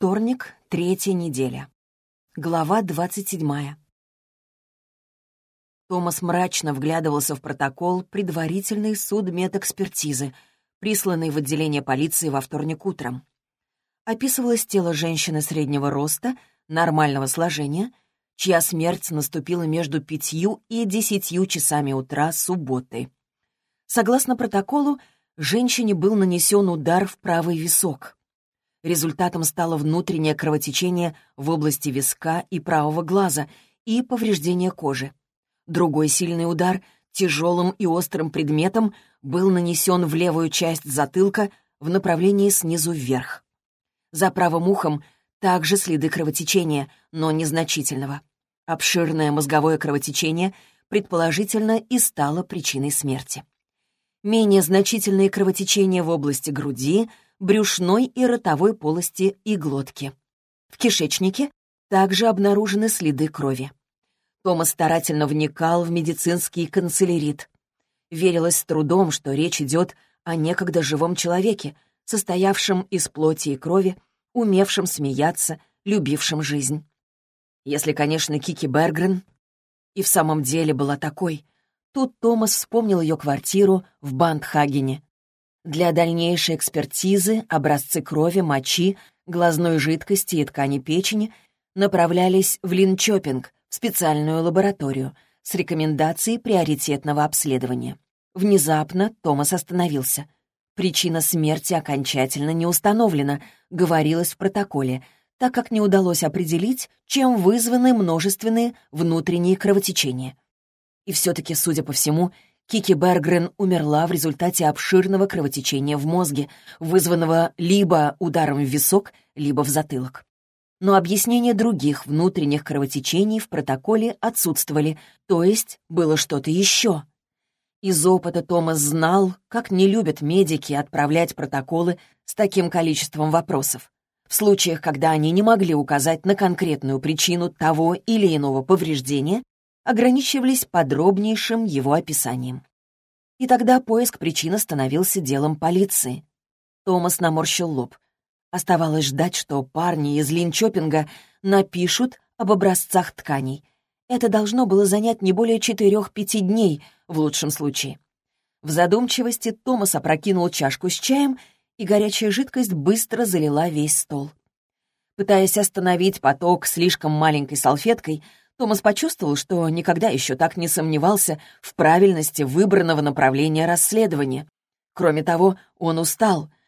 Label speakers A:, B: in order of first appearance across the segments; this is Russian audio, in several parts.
A: Вторник, третья неделя. Глава двадцать седьмая. Томас мрачно вглядывался в протокол предварительной судмедэкспертизы, присланный в отделение полиции во вторник утром. Описывалось тело женщины среднего роста, нормального сложения, чья смерть наступила между пятью и десятью часами утра субботы. Согласно протоколу, женщине был нанесен удар в правый висок. Результатом стало внутреннее кровотечение в области виска и правого глаза и повреждение кожи. Другой сильный удар тяжелым и острым предметом был нанесен в левую часть затылка в направлении снизу вверх. За правым ухом также следы кровотечения, но незначительного. Обширное мозговое кровотечение предположительно и стало причиной смерти. Менее значительные кровотечения в области груди, брюшной и ротовой полости и глотки. В кишечнике также обнаружены следы крови. Томас старательно вникал в медицинский канцелярит. Верилось с трудом, что речь идет о некогда живом человеке, состоявшем из плоти и крови, умевшем смеяться, любившем жизнь. Если, конечно, Кики Бергрен и в самом деле была такой, тут Томас вспомнил ее квартиру в Бандхагене. Для дальнейшей экспертизы образцы крови, мочи, глазной жидкости и ткани печени направлялись в Линчопинг, в специальную лабораторию, с рекомендацией приоритетного обследования. Внезапно Томас остановился. Причина смерти окончательно не установлена, говорилось в протоколе, так как не удалось определить, чем вызваны множественные внутренние кровотечения. И все-таки, судя по всему, Кики Бергрен умерла в результате обширного кровотечения в мозге, вызванного либо ударом в висок, либо в затылок но объяснения других внутренних кровотечений в протоколе отсутствовали, то есть было что-то еще. Из опыта Томас знал, как не любят медики отправлять протоколы с таким количеством вопросов. В случаях, когда они не могли указать на конкретную причину того или иного повреждения, ограничивались подробнейшим его описанием. И тогда поиск причины становился делом полиции. Томас наморщил лоб — Оставалось ждать, что парни из Линчопинга напишут об образцах тканей. Это должно было занять не более четырех-пяти дней, в лучшем случае. В задумчивости Томас опрокинул чашку с чаем, и горячая жидкость быстро залила весь стол. Пытаясь остановить поток слишком маленькой салфеткой, Томас почувствовал, что никогда еще так не сомневался в правильности выбранного направления расследования. Кроме того, он устал —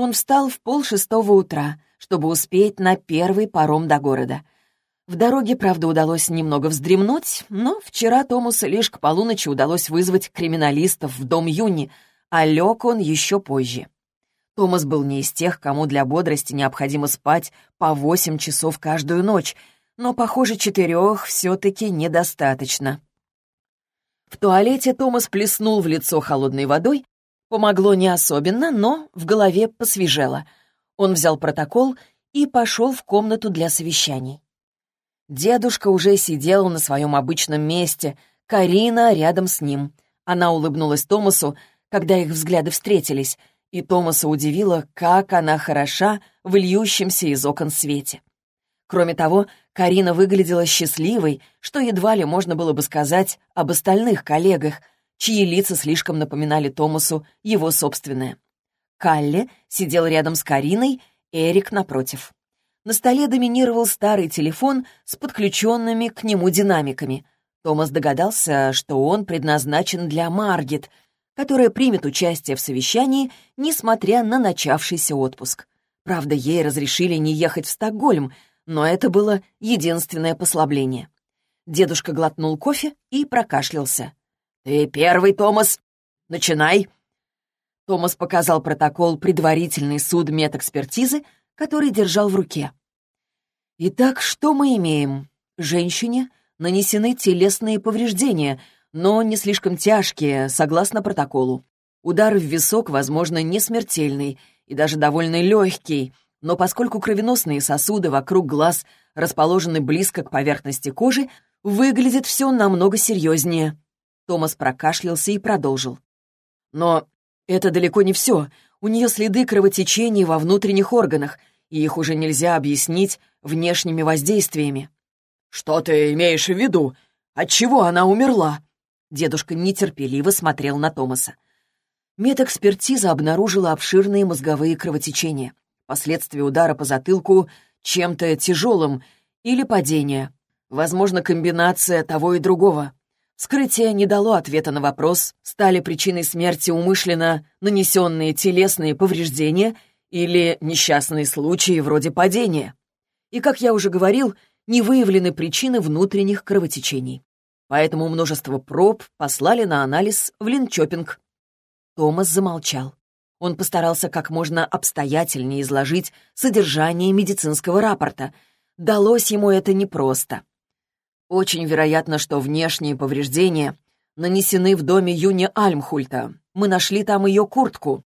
A: он встал в полшестого утра, чтобы успеть на первый паром до города. В дороге, правда, удалось немного вздремнуть, но вчера Томусу лишь к полуночи удалось вызвать криминалистов в дом Юни, а лег он еще позже. Томас был не из тех, кому для бодрости необходимо спать по восемь часов каждую ночь, но, похоже, четырех все-таки недостаточно. В туалете Томас плеснул в лицо холодной водой Помогло не особенно, но в голове посвежело. Он взял протокол и пошел в комнату для совещаний. Дедушка уже сидел на своем обычном месте, Карина рядом с ним. Она улыбнулась Томасу, когда их взгляды встретились, и Томаса удивило, как она хороша в льющемся из окон свете. Кроме того, Карина выглядела счастливой, что едва ли можно было бы сказать об остальных коллегах — чьи лица слишком напоминали Томасу его собственное. Калле сидел рядом с Кариной, Эрик напротив. На столе доминировал старый телефон с подключенными к нему динамиками. Томас догадался, что он предназначен для Маргет, которая примет участие в совещании, несмотря на начавшийся отпуск. Правда, ей разрешили не ехать в Стокгольм, но это было единственное послабление. Дедушка глотнул кофе и прокашлялся. «Ты первый, Томас. Начинай!» Томас показал протокол предварительной судмедэкспертизы, который держал в руке. «Итак, что мы имеем? Женщине нанесены телесные повреждения, но не слишком тяжкие, согласно протоколу. Удар в висок, возможно, не смертельный и даже довольно легкий, но поскольку кровеносные сосуды вокруг глаз расположены близко к поверхности кожи, выглядит все намного серьезнее. Томас прокашлялся и продолжил. «Но это далеко не все. У нее следы кровотечения во внутренних органах, и их уже нельзя объяснить внешними воздействиями.
B: «Что ты имеешь в виду? Отчего она умерла?»
A: Дедушка нетерпеливо смотрел на Томаса. Медэкспертиза обнаружила обширные мозговые кровотечения, последствия удара по затылку чем-то тяжелым или падения. Возможно, комбинация того и другого. Вскрытие не дало ответа на вопрос, стали причиной смерти умышленно нанесенные телесные повреждения или несчастные случаи вроде падения. И, как я уже говорил, не выявлены причины внутренних кровотечений. Поэтому множество проб послали на анализ в Линчопинг. Томас замолчал. Он постарался как можно обстоятельнее изложить содержание медицинского рапорта. Далось ему это непросто. Очень вероятно, что внешние повреждения нанесены в доме Юни Альмхульта. Мы нашли там ее куртку.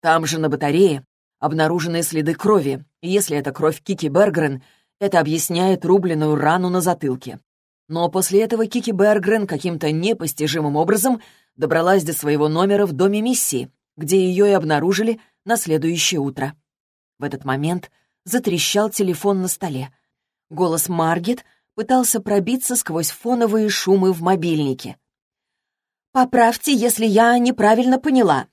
A: Там же на батарее обнаружены следы крови. Если это кровь Кики Бергрен, это объясняет рубленную рану на затылке. Но после этого Кики Бергрен каким-то непостижимым образом добралась до своего номера в доме миссии, где ее и обнаружили на следующее утро. В этот момент затрещал телефон на столе. Голос Маргет пытался пробиться сквозь фоновые шумы в мобильнике. «Поправьте, если я неправильно поняла.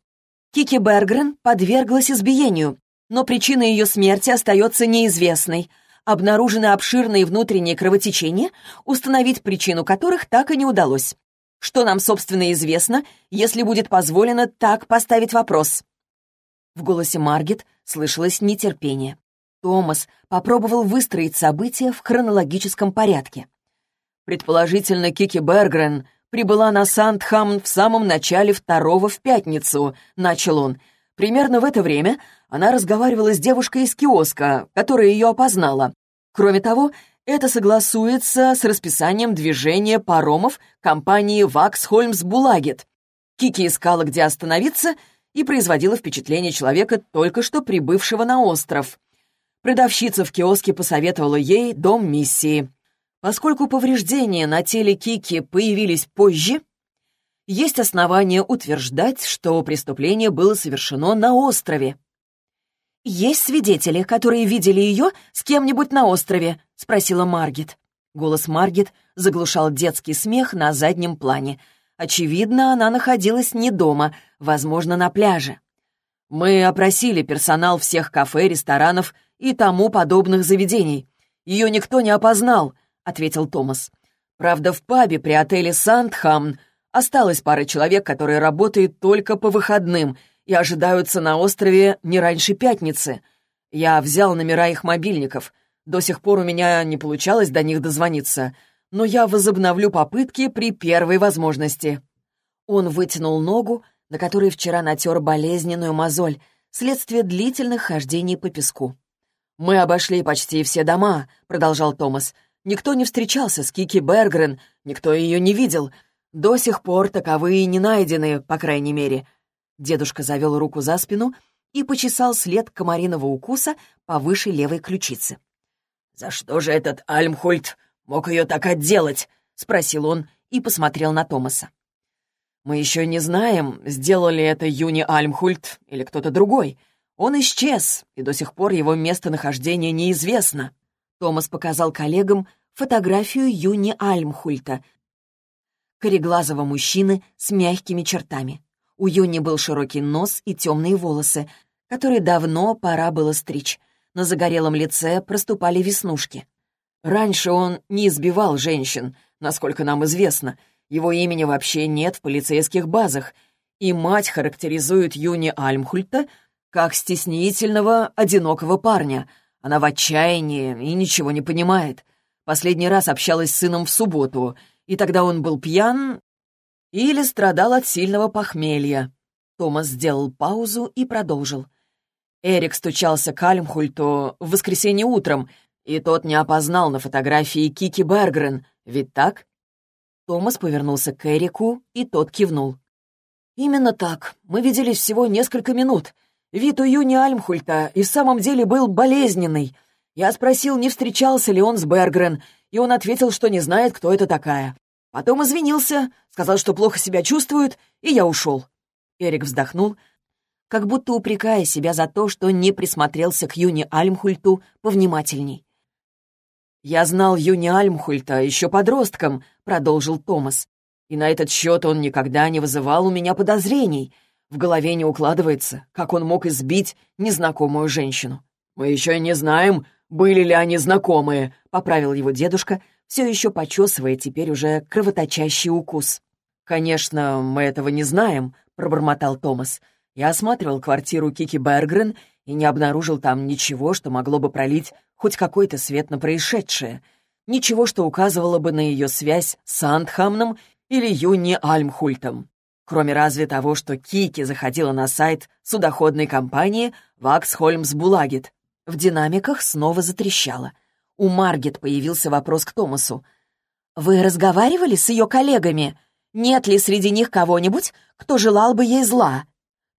A: Кики Бергрен подверглась избиению, но причина ее смерти остается неизвестной обнаружены обширные внутренние кровотечения, установить причину которых так и не удалось. Что нам, собственно, известно, если будет позволено так поставить вопрос?» В голосе Маргет слышалось нетерпение. Томас попробовал выстроить события в хронологическом порядке. Предположительно, Кики Бергрен прибыла на Сандхам в самом начале второго в пятницу, начал он. Примерно в это время она разговаривала с девушкой из киоска, которая ее опознала. Кроме того, это согласуется с расписанием движения паромов компании «Ваксхольмс Булагет». Кики искала, где остановиться, и производила впечатление человека, только что прибывшего на остров. Продавщица в киоске посоветовала ей дом миссии. Поскольку повреждения на теле Кики появились позже, есть основания утверждать, что преступление было совершено на острове. «Есть свидетели, которые видели ее с кем-нибудь на острове?» — спросила Маргит. Голос Маргит заглушал детский смех на заднем плане. Очевидно, она находилась не дома, возможно, на пляже. «Мы опросили персонал всех кафе, ресторанов и тому подобных заведений. Ее никто не опознал», — ответил Томас. «Правда, в пабе при отеле «Сандхам» осталось пара человек, которые работают только по выходным — и ожидаются на острове не раньше пятницы. Я взял номера их мобильников. До сих пор у меня не получалось до них дозвониться, но я возобновлю попытки при первой возможности». Он вытянул ногу, на которой вчера натер болезненную мозоль, следствие длительных хождений по песку. «Мы обошли почти все дома», — продолжал Томас. «Никто не встречался с Кики Бергрен, никто ее не видел. До сих пор таковые не найдены, по крайней мере. Дедушка завел руку за спину и почесал след комариного укуса повыше левой ключицы. «За что же этот Альмхольд мог ее так отделать?» — спросил он и посмотрел на Томаса. «Мы еще не знаем, сделал ли это Юни Альмхульт или кто-то другой. Он исчез, и до сих пор его местонахождение неизвестно». Томас показал коллегам фотографию Юни Альмхульта, кореглазого мужчины с мягкими чертами. У Юни был широкий нос и темные волосы, которые давно пора было стричь. На загорелом лице проступали веснушки. Раньше он не избивал женщин, насколько нам известно. Его имени вообще нет в полицейских базах. И мать характеризует Юни Альмхульта как стеснительного, одинокого парня. Она в отчаянии и ничего не понимает. Последний раз общалась с сыном в субботу, и тогда он был пьян или страдал от сильного похмелья. Томас сделал паузу и продолжил. Эрик стучался к Альмхульту в воскресенье утром, и тот не опознал на фотографии Кики Бергрен, ведь так? Томас повернулся к Эрику, и тот кивнул. «Именно так. Мы виделись всего несколько минут. Вид у Юни Альмхульта и в самом деле был болезненный. Я спросил, не встречался ли он с Бергрен, и он ответил, что не знает, кто это такая. Потом извинился, сказал, что плохо себя чувствует, и я ушел. Эрик вздохнул. как будто упрекая себя за то, что не присмотрелся к Юне Альмхульту повнимательней.
B: «Я знал Юни Альмхульта еще подростком», — продолжил Томас. «И на этот счет он никогда не вызывал у меня подозрений. В голове не укладывается, как он мог избить незнакомую женщину. Мы еще не знаем, были ли они знакомые», — поправил его дедушка, все еще почесывая теперь уже кровоточащий укус. «Конечно, мы этого не знаем», — пробормотал Томас. «Я осматривал квартиру Кики Бергрен и не обнаружил там ничего, что могло бы пролить хоть какой-то свет на происшедшее. Ничего, что указывало бы на ее связь с Андхамном или Юни Альмхультом. Кроме разве того, что Кики заходила на сайт судоходной компании «Ваксхольмс Булагет».
A: В динамиках снова затрещало. У Маргет появился вопрос к Томасу. «Вы разговаривали с ее коллегами? Нет ли среди них кого-нибудь, кто желал бы ей зла?»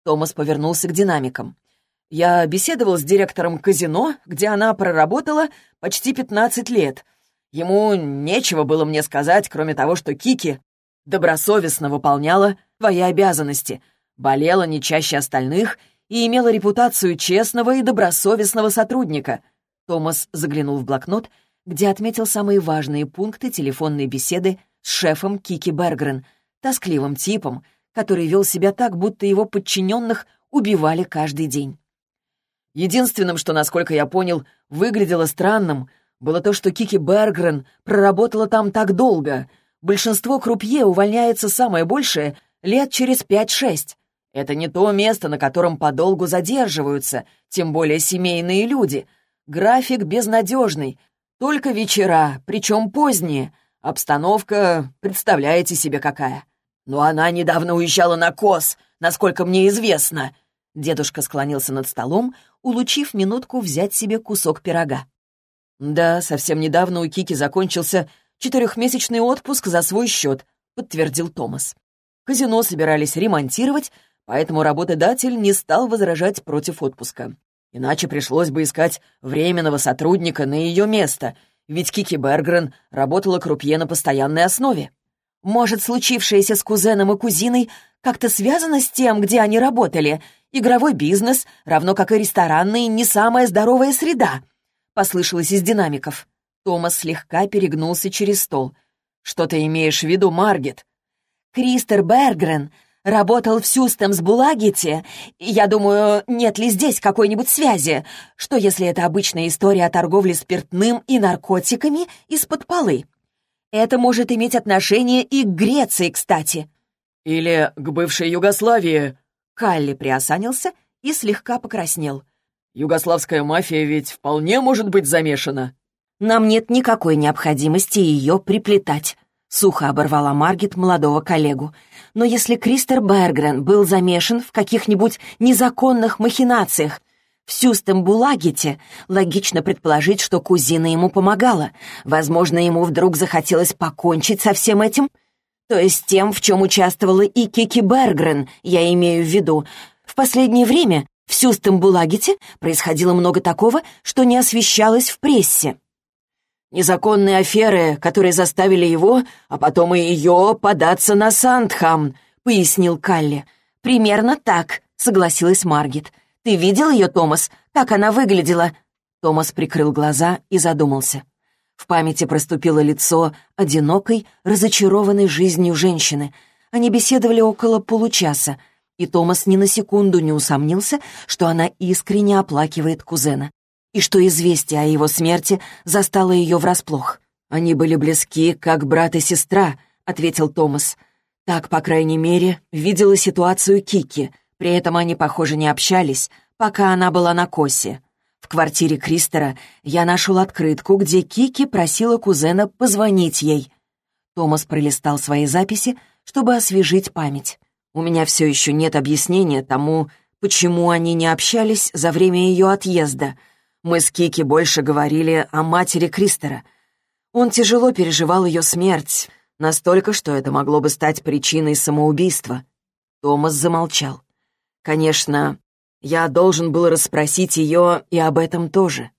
B: Томас повернулся к динамикам. Я беседовал с директором казино, где она проработала почти 15 лет. Ему нечего было мне сказать, кроме того, что Кики добросовестно выполняла свои обязанности, болела не чаще остальных и имела репутацию честного и добросовестного сотрудника. Томас заглянул в блокнот, где отметил самые важные пункты телефонной беседы с шефом Кики Бергрен, тоскливым типом, который вел себя так, будто его подчиненных убивали каждый день. Единственным, что, насколько я понял, выглядело странным, было то, что Кики Бергрен проработала там так долго. Большинство крупье увольняется самое большее лет через пять-шесть. Это не то место, на котором подолгу задерживаются, тем более семейные люди. График безнадежный. Только вечера, причем поздние. Обстановка, представляете себе какая. Но она недавно уезжала на Кос, насколько мне известно. Дедушка склонился над столом, улучив минутку взять себе кусок пирога. «Да, совсем недавно у Кики закончился четырехмесячный отпуск за свой счет», — подтвердил Томас. Казино собирались ремонтировать, поэтому работодатель не стал возражать против отпуска. Иначе пришлось бы искать временного сотрудника на ее место, ведь Кики Бергрен работала крупье на постоянной основе.
A: Может, случившееся с кузеном и кузиной как-то связано с тем, где они работали, Игровой бизнес, равно как и ресторанный, не самая здоровая среда», — послышалось из динамиков. Томас слегка перегнулся через стол.
B: «Что ты имеешь в виду, Маргет?»
A: «Кристер Бергрен работал в Сюстемс Булагете. Я думаю, нет ли здесь какой-нибудь связи? Что, если это обычная история о торговле спиртным и наркотиками из-под полы? Это может иметь отношение и к Греции, кстати».
B: «Или к бывшей Югославии»,
A: Калли приосанился и слегка покраснел.
B: «Югославская мафия ведь вполне может быть замешана».
A: «Нам нет никакой необходимости ее приплетать», — сухо оборвала Маргет молодого коллегу. «Но если Кристер Бергрен был замешан в каких-нибудь незаконных махинациях, в Сюстембулагете логично предположить, что кузина ему помогала. Возможно, ему вдруг захотелось покончить со всем этим, то есть тем, в чем участвовала и Кики Бергрен, я имею в виду. В последнее время в Сюстембулагете происходило много такого, что не освещалось в прессе.
B: Незаконные аферы, которые заставили его, а потом и ее, податься на Сандхам, пояснил Калли.
A: «Примерно так», — согласилась Маргет. «Ты видел ее, Томас? Как она выглядела?»
B: Томас прикрыл глаза и задумался. В памяти проступило лицо одинокой, разочарованной жизнью женщины. Они беседовали около получаса, и Томас ни на секунду не усомнился, что она искренне оплакивает кузена, и что известие о его смерти застало ее врасплох. «Они были близки, как брат и сестра», — ответил Томас. Так, по крайней мере, видела ситуацию Кики. При этом они, похоже, не общались, пока она была на косе. В квартире Кристера я нашел открытку, где Кики просила кузена позвонить ей. Томас пролистал свои записи, чтобы освежить память. У меня все еще нет объяснения тому, почему они не общались за время ее отъезда. Мы с Кики больше говорили о матери Кристера. Он тяжело переживал ее смерть, настолько, что это могло бы стать причиной самоубийства. Томас замолчал. Конечно, я должен был расспросить ее и об этом тоже.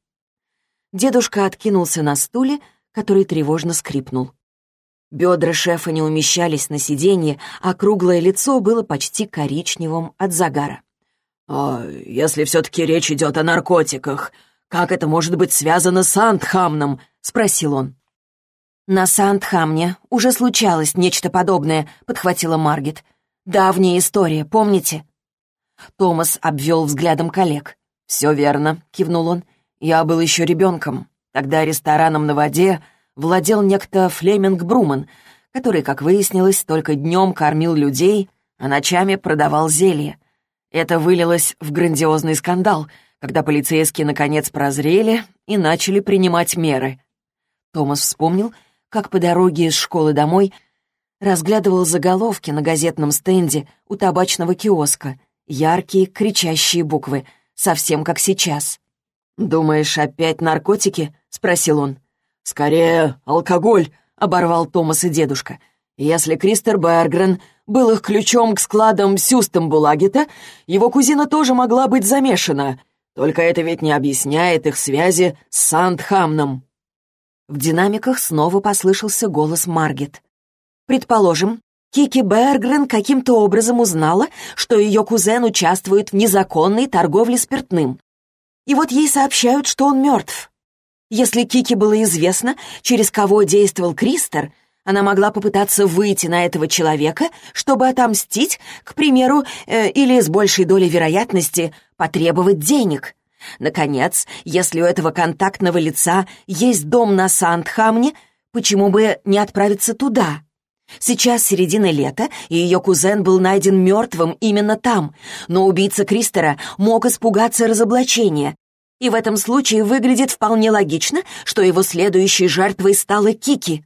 B: Дедушка откинулся на стуле, который тревожно скрипнул. Бедра шефа не умещались на сиденье, а круглое лицо было почти коричневым от загара. «А если все-таки речь идет о наркотиках, как это может быть связано с Антхамном?» — спросил он.
A: «На Сандхамне уже случалось нечто подобное», — подхватила Маргет. «Давняя история, помните?» Томас обвел взглядом коллег. «Все верно», — кивнул он. «Я был еще ребенком. Тогда рестораном на воде владел некто Флеминг Бруман, который, как выяснилось, только днем кормил людей, а ночами продавал зелье. Это вылилось в грандиозный скандал, когда полицейские наконец прозрели и начали принимать меры. Томас вспомнил, как по дороге из школы домой разглядывал заголовки на газетном стенде у табачного киоска, яркие кричащие буквы, совсем как сейчас. «Думаешь, опять наркотики?» — спросил он. «Скорее, алкоголь», — оборвал Томас и дедушка. «Если Кристер Бергрен был их ключом к складам Сюстембулагета, его кузина тоже могла быть замешана. Только это ведь не объясняет их связи с Сандхамном». В динамиках снова послышался голос Маргет. «Предположим, Кики Бергрен каким-то образом узнала, что ее кузен участвует в незаконной торговле спиртным. И вот ей сообщают, что он мертв. Если Кики было известно, через кого действовал Кристер, она могла попытаться выйти на этого человека, чтобы отомстить, к примеру, э, или с большей долей вероятности потребовать денег. Наконец, если у этого контактного лица есть дом на Сандхамне, почему бы не отправиться туда? Сейчас середина лета, и ее кузен был найден мертвым именно там, но убийца Кристера мог испугаться разоблачения. И в этом случае выглядит вполне логично, что его следующей жертвой стала Кики.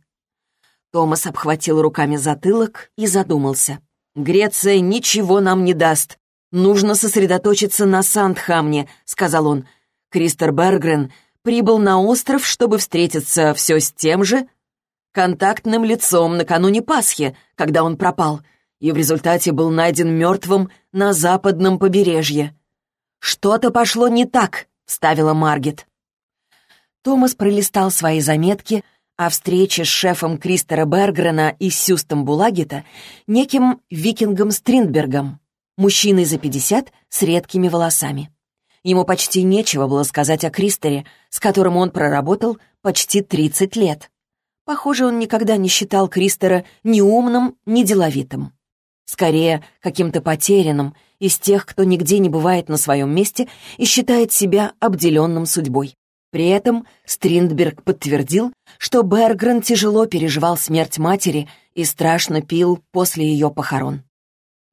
A: Томас обхватил руками затылок и задумался. «Греция ничего нам не даст. Нужно сосредоточиться на Сандхамне», — сказал он. Кристер Бергрен прибыл на остров, чтобы встретиться все с тем же контактным лицом накануне Пасхи, когда он пропал, и в результате был найден мертвым на западном побережье. «Что-то пошло не так», — вставила Маргет. Томас пролистал свои заметки о встрече с шефом Кристера Бергрена и Сюстом Булагита неким викингом Стриндбергом, мужчиной за пятьдесят с редкими волосами. Ему почти нечего было сказать о Кристере, с которым он проработал почти тридцать лет. Похоже, он никогда не считал Кристера ни умным, ни деловитым. Скорее, каким-то потерянным, из тех, кто нигде не бывает на своем месте и считает себя обделенным судьбой. При этом Стриндберг подтвердил, что Бергрен тяжело переживал смерть матери и страшно пил после ее похорон.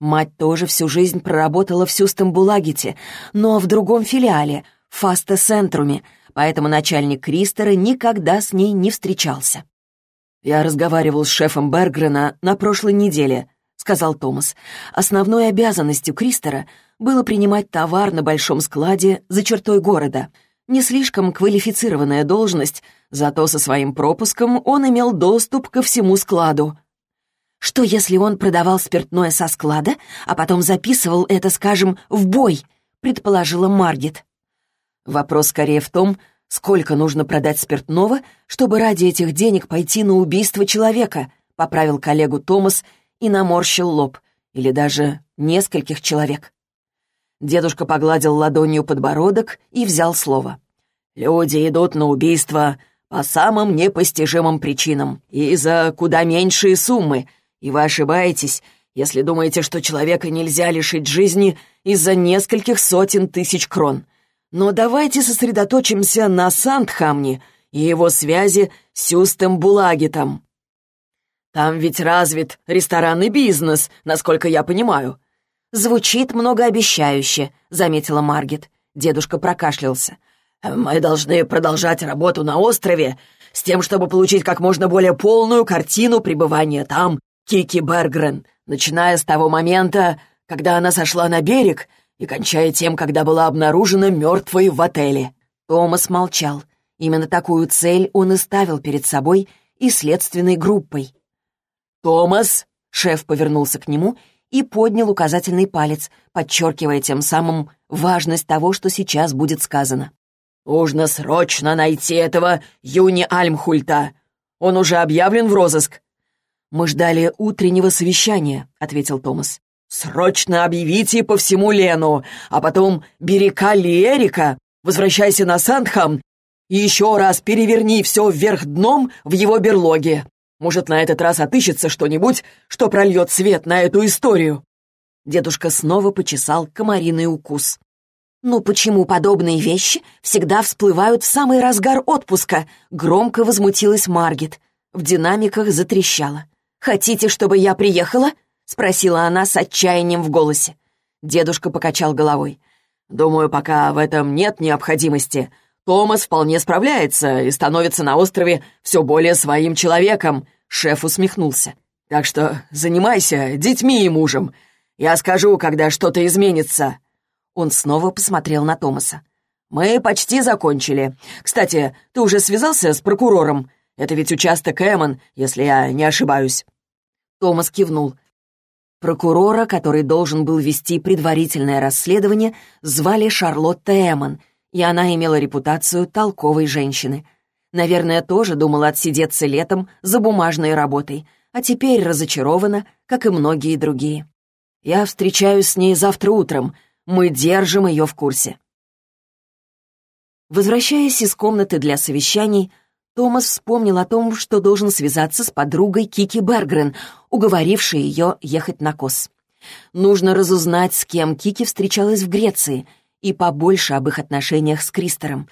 A: Мать тоже всю жизнь проработала в Сюстамбулагите, но в другом филиале, Фаста-Центруме, поэтому начальник Кристера никогда с ней не встречался. «Я разговаривал с шефом Бергрена на прошлой неделе», — сказал Томас. «Основной обязанностью Кристера было принимать товар на большом складе за чертой города. Не слишком квалифицированная должность, зато со своим пропуском он имел доступ ко всему складу». «Что, если он продавал спиртное со склада, а потом записывал это, скажем, в бой?» — предположила Маргет. Вопрос скорее в том, Сколько нужно продать спиртного, чтобы ради этих денег пойти на убийство человека?» — поправил коллегу Томас и наморщил лоб. Или даже нескольких человек. Дедушка погладил ладонью подбородок и взял слово. «Люди идут на убийство по самым непостижимым причинам и за куда меньшие суммы, и вы ошибаетесь, если думаете, что человека нельзя лишить жизни из-за нескольких сотен тысяч крон. Но давайте сосредоточимся на Сандхамне и его связи с Сюстом Булагитом. Там ведь развит ресторанный бизнес, насколько я понимаю. Звучит многообещающе, заметила Маргет. Дедушка прокашлялся. Мы должны продолжать работу на острове с тем, чтобы получить как можно более полную картину пребывания там Кики Бергрен, начиная с того момента, когда она сошла на берег и кончая тем, когда была обнаружена мертвой в отеле. Томас молчал. Именно такую цель он и ставил перед собой и следственной группой. «Томас!» — шеф повернулся к нему и поднял указательный палец, подчеркивая тем самым важность того, что сейчас будет сказано. «Нужно срочно найти этого Юни Альмхульта. Он уже объявлен в розыск». «Мы ждали утреннего совещания», — ответил Томас.
B: «Срочно объявите по всему Лену, а потом бери Калли и Эрика, возвращайся на Сандхам и еще раз переверни все вверх дном в его берлоге. Может, на этот раз отыщется что-нибудь, что прольет свет на эту историю».
A: Дедушка снова почесал комариный укус. «Ну почему подобные вещи всегда всплывают в самый разгар отпуска?» Громко возмутилась Маргет. В динамиках затрещала. «Хотите, чтобы я приехала?» — спросила она с отчаянием в голосе. Дедушка покачал головой.
B: «Думаю, пока в этом нет необходимости. Томас вполне справляется и становится на острове все более своим человеком», — шеф усмехнулся. «Так что занимайся детьми и мужем. Я скажу, когда что-то изменится».
A: Он снова посмотрел на Томаса.
B: «Мы почти закончили. Кстати, ты уже связался с прокурором? Это ведь участок Эмон, если я не ошибаюсь».
A: Томас кивнул. Прокурора, который должен был вести предварительное расследование, звали Шарлотта Эмон, и она имела репутацию толковой женщины. Наверное, тоже думала отсидеться летом за бумажной работой, а теперь разочарована, как и многие другие. Я встречаюсь с ней завтра утром. Мы держим ее в курсе. Возвращаясь из комнаты для совещаний, Томас вспомнил о том, что должен связаться с подругой Кики Бергрен, уговорившей ее ехать на Кос. Нужно разузнать, с кем Кики встречалась в Греции, и побольше об их отношениях с Кристером.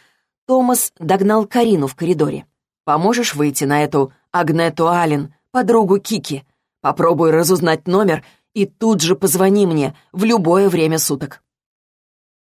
A: Томас догнал Карину в коридоре. «Поможешь выйти на эту Агнету Аллен, подругу Кики? Попробуй разузнать номер и тут же позвони мне в любое время суток».